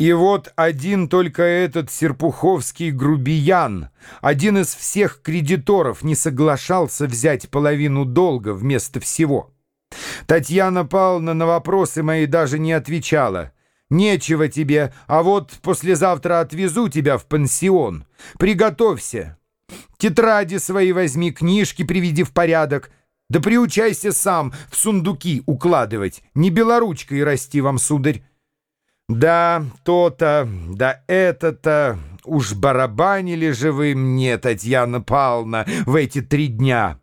И вот один только этот серпуховский грубиян, один из всех кредиторов, не соглашался взять половину долга вместо всего. Татьяна Павловна на вопросы мои даже не отвечала. «Нечего тебе, а вот послезавтра отвезу тебя в пансион. Приготовься. Тетради свои возьми, книжки приведи в порядок». Да приучайся сам в сундуки укладывать, не белоручкой расти вам, сударь. Да, то-то, да это-то, уж барабанили же вы мне, Татьяна Павловна, в эти три дня.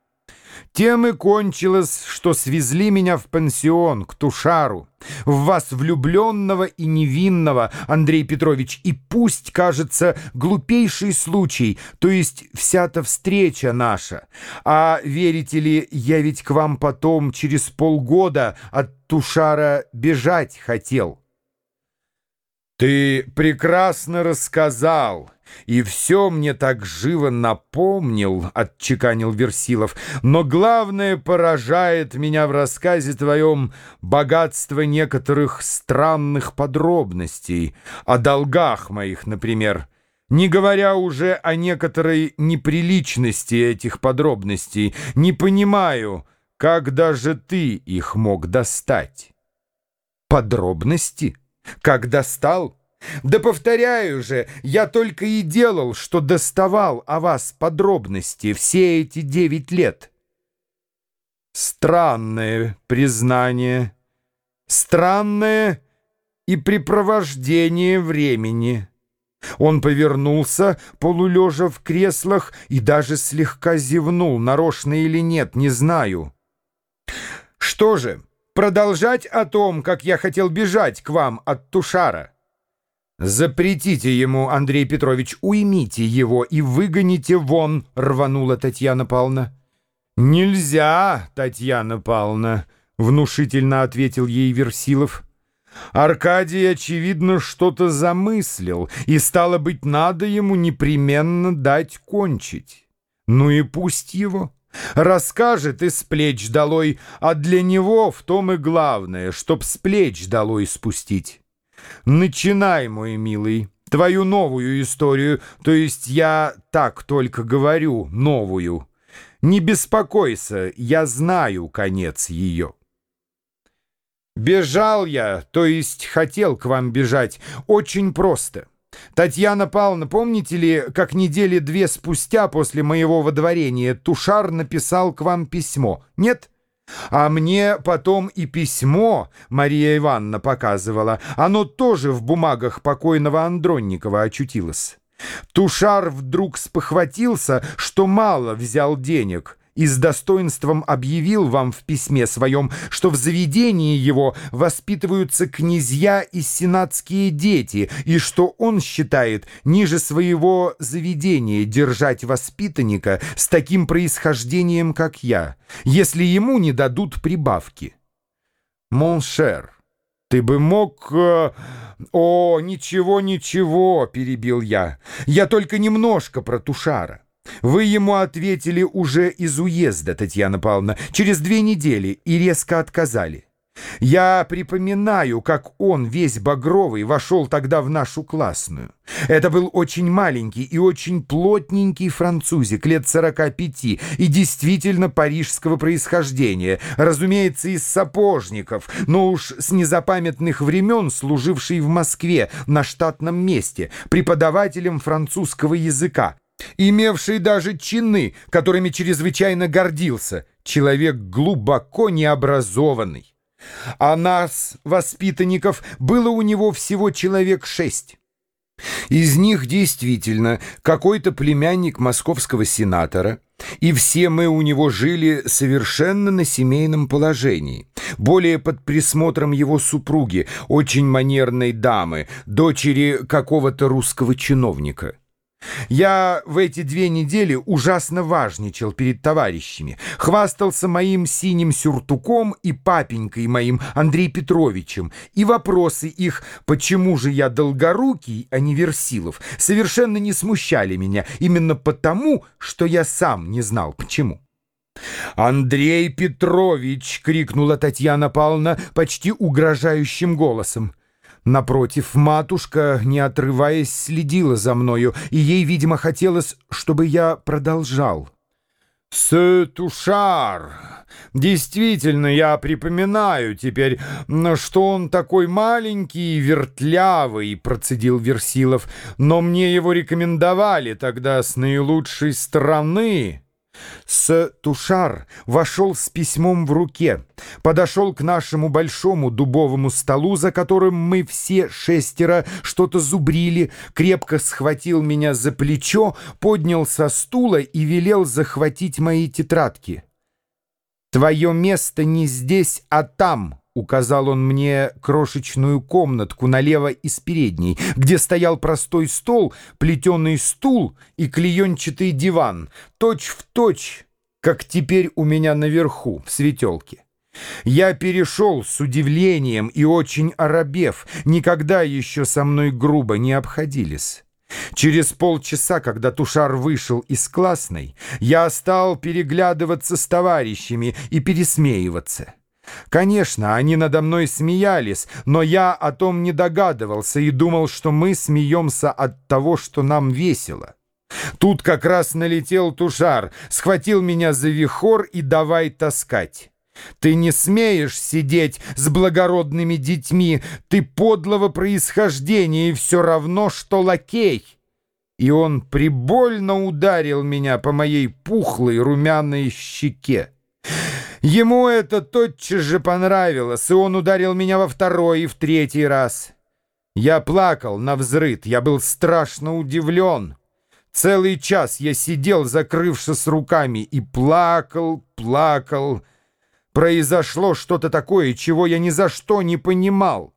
Тем и кончилось, что свезли меня в пансион к Тушару, в вас влюбленного и невинного, Андрей Петрович, и пусть, кажется, глупейший случай, то есть вся-то встреча наша. А верите ли, я ведь к вам потом через полгода от Тушара бежать хотел». «Ты прекрасно рассказал, и все мне так живо напомнил», — отчеканил Версилов. «Но главное поражает меня в рассказе твоем богатство некоторых странных подробностей, о долгах моих, например». Не говоря уже о некоторой неприличности этих подробностей, не понимаю, как даже ты их мог достать. Подробности? Как достал? Да повторяю же, я только и делал, что доставал о вас подробности все эти девять лет. Странное признание, странное и препровождение времени. Он повернулся, полулежа в креслах, и даже слегка зевнул, нарочно или нет, не знаю. Что же, продолжать о том, как я хотел бежать к вам от Тушара. «Запретите ему, Андрей Петрович, уймите его и выгоните вон», — рванула Татьяна Павловна. «Нельзя, Татьяна Павловна», — внушительно ответил ей Версилов. «Аркадий, очевидно, что-то замыслил, и, стало быть, надо ему непременно дать кончить. Ну и пусть его». Расскажет и с плеч долой, а для него в том и главное, чтоб с плеч долой спустить. Начинай, мой милый, твою новую историю, то есть я так только говорю, новую. Не беспокойся, я знаю конец ее. Бежал я, то есть хотел к вам бежать, очень просто. Татьяна Павловна, помните ли, как недели две спустя после моего водворения Тушар написал к вам письмо? Нет? А мне потом и письмо Мария Ивановна показывала. Оно тоже в бумагах покойного Андронникова очутилось. Тушар вдруг спохватился, что мало взял денег — и с достоинством объявил вам в письме своем, что в заведении его воспитываются князья и сенатские дети, и что он считает ниже своего заведения держать воспитанника с таким происхождением, как я, если ему не дадут прибавки. Mon cher, ты бы мог... Э, о, ничего, ничего, перебил я. Я только немножко про Тушара. Вы ему ответили уже из уезда, Татьяна Павловна, через две недели и резко отказали. Я припоминаю, как он, весь багровый, вошел тогда в нашу классную. Это был очень маленький и очень плотненький французик, лет сорока пяти, и действительно парижского происхождения, разумеется, из сапожников, но уж с незапамятных времен служивший в Москве на штатном месте, преподавателем французского языка имевший даже чины, которыми чрезвычайно гордился, человек глубоко необразованный. А нас, воспитанников, было у него всего человек шесть. Из них действительно какой-то племянник московского сенатора, и все мы у него жили совершенно на семейном положении, более под присмотром его супруги, очень манерной дамы, дочери какого-то русского чиновника. Я в эти две недели ужасно важничал перед товарищами, хвастался моим синим сюртуком и папенькой моим Андрей Петровичем, и вопросы их, почему же я долгорукий, а не Версилов, совершенно не смущали меня, именно потому, что я сам не знал почему. «Андрей Петрович!» — крикнула Татьяна Павловна почти угрожающим голосом. Напротив, матушка, не отрываясь, следила за мною, и ей, видимо, хотелось, чтобы я продолжал. «Сетушар! Действительно, я припоминаю теперь, что он такой маленький и вертлявый», — процедил Версилов, «но мне его рекомендовали тогда с наилучшей стороны». С Тушар вошел с письмом в руке, подошел к нашему большому дубовому столу, за которым мы все шестеро что-то зубрили, крепко схватил меня за плечо, поднял со стула и велел захватить мои тетрадки. «Твое место не здесь, а там», Указал он мне крошечную комнатку налево из передней, где стоял простой стол, плетеный стул и клеенчатый диван, точь в точь, как теперь у меня наверху, в светелке. Я перешел с удивлением и очень оробев, никогда еще со мной грубо не обходились. Через полчаса, когда Тушар вышел из классной, я стал переглядываться с товарищами и пересмеиваться. Конечно, они надо мной смеялись, но я о том не догадывался и думал, что мы смеемся от того, что нам весело. Тут как раз налетел Тушар, схватил меня за вихор и давай таскать. Ты не смеешь сидеть с благородными детьми, ты подлого происхождения и все равно, что лакей. И он прибольно ударил меня по моей пухлой румяной щеке. Ему это тотчас же понравилось, и он ударил меня во второй и в третий раз. Я плакал на взрыд, я был страшно удивлен. Целый час я сидел, закрывшись руками, и плакал, плакал. Произошло что-то такое, чего я ни за что не понимал.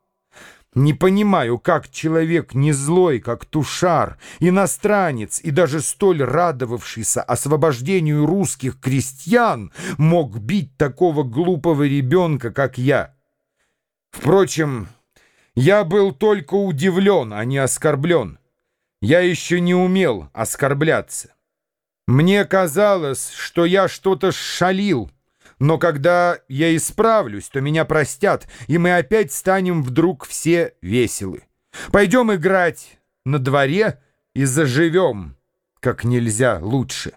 Не понимаю, как человек не злой, как Тушар, иностранец и даже столь радовавшийся освобождению русских крестьян, мог бить такого глупого ребенка, как я. Впрочем, я был только удивлен, а не оскорблен. Я еще не умел оскорбляться. Мне казалось, что я что-то шалил, но когда я исправлюсь, то меня простят, и мы опять станем вдруг все веселы. Пойдем играть на дворе и заживем как нельзя лучше.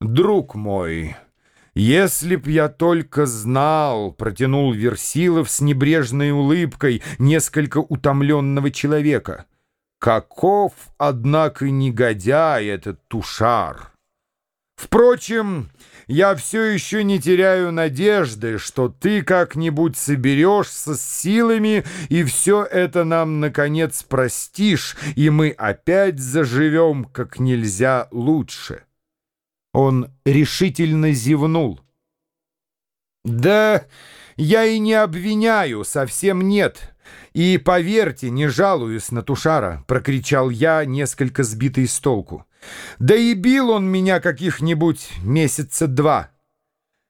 Друг мой, если б я только знал, протянул Версилов с небрежной улыбкой несколько утомленного человека. Каков, однако, негодяй этот тушар! Впрочем, я все еще не теряю надежды, что ты как-нибудь соберешься с силами и все это нам, наконец, простишь, и мы опять заживем как нельзя лучше. Он решительно зевнул. Да я и не обвиняю, совсем нет. И, поверьте, не жалуюсь на Тушара, прокричал я, несколько сбитый с толку. Да и бил он меня каких-нибудь месяца два.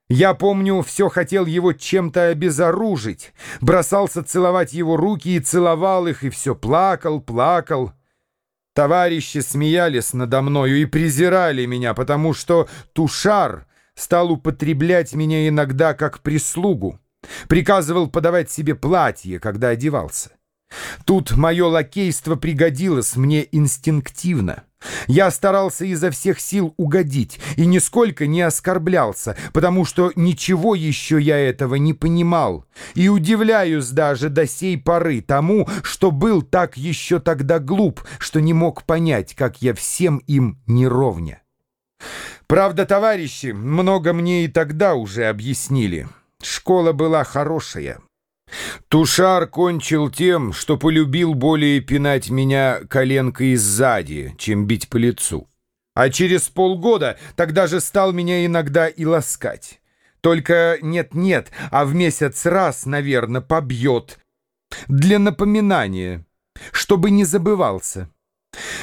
Я помню, все хотел его чем-то обезоружить, бросался целовать его руки и целовал их, и все плакал, плакал. Товарищи смеялись надо мною и презирали меня, потому что Тушар стал употреблять меня иногда как прислугу, приказывал подавать себе платье, когда одевался. Тут мое лакейство пригодилось мне инстинктивно. Я старался изо всех сил угодить и нисколько не оскорблялся, потому что ничего еще я этого не понимал. И удивляюсь даже до сей поры тому, что был так еще тогда глуп, что не мог понять, как я всем им не ровня. Правда, товарищи, много мне и тогда уже объяснили. Школа была хорошая. Тушар кончил тем, что полюбил более пинать меня коленкой сзади, чем бить по лицу. А через полгода тогда же стал меня иногда и ласкать. Только нет-нет, а в месяц раз, наверное, побьет. Для напоминания, чтобы не забывался.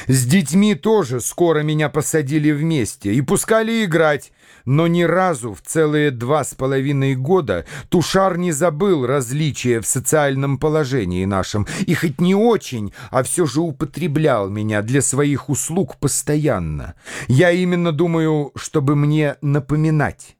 С детьми тоже скоро меня посадили вместе и пускали играть, но ни разу в целые два с половиной года Тушар не забыл различия в социальном положении нашем и хоть не очень, а все же употреблял меня для своих услуг постоянно. Я именно думаю, чтобы мне напоминать.